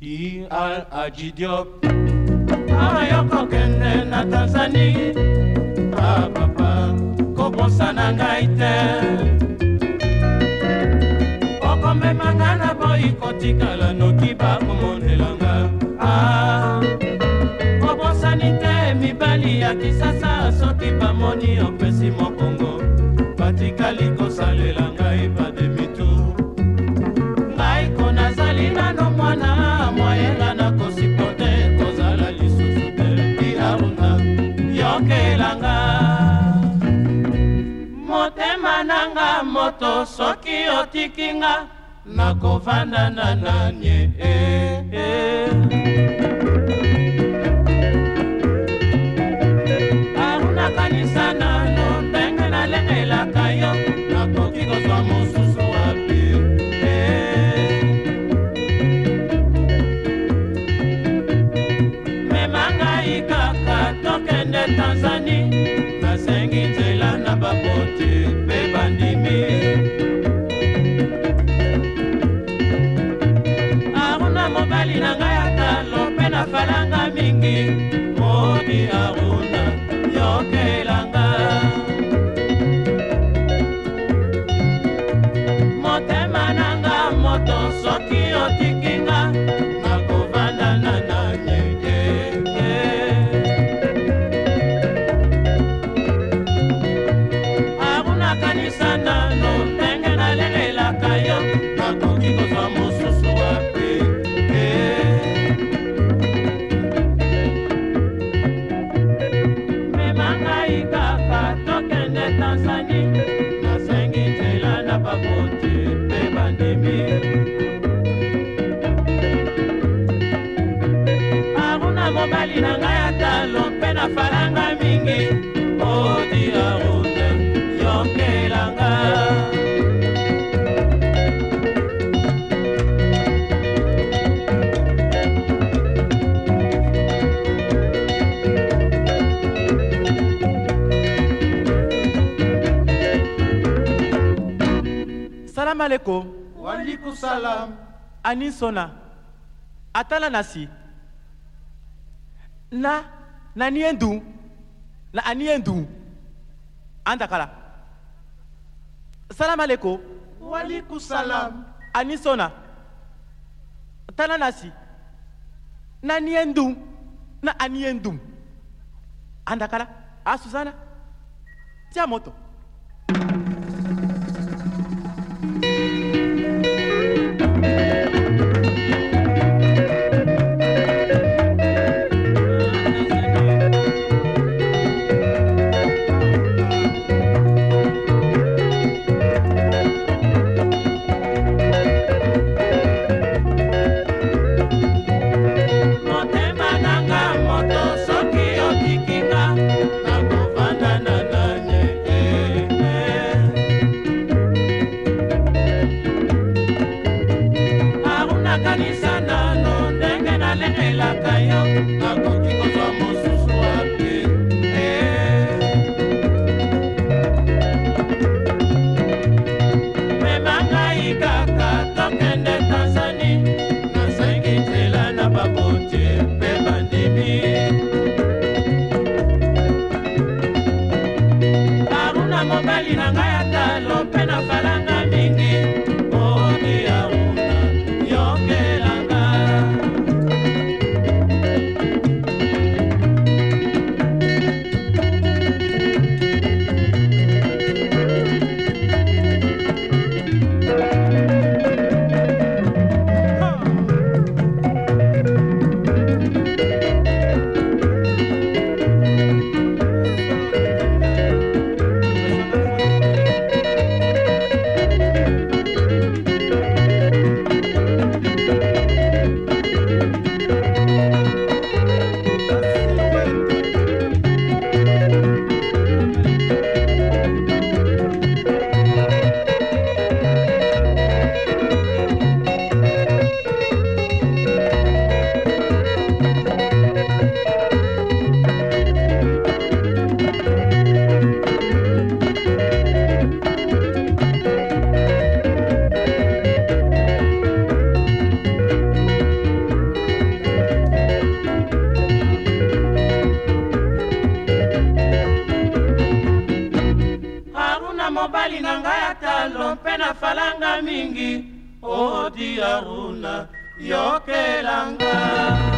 i al ajidiop ayoko kende na tanzani apapa ah, kobosana ngai te okomemanga na boyi kotikala noki bakomondelanga ah, kobosani te mibali ya kisasa soki bamoni opesi mokongo batikali moto soki otiki nga nakovanda na nanie eh, eh. elanga falanga mingi otia rute yokelanga salamu aleykum waaleykum salam ani sɔnna a taala na si na na n'i ye n dun na a n'i ye n dun an dakala salamu aleko waliku salam a ni sɔnna tana na si na n'i ye n dun na a n'i ye n dun an dakala a ah, susana tiya mɔtɔ motoni na ngai atalo mpe na falanga mingi o diaruna yokelanga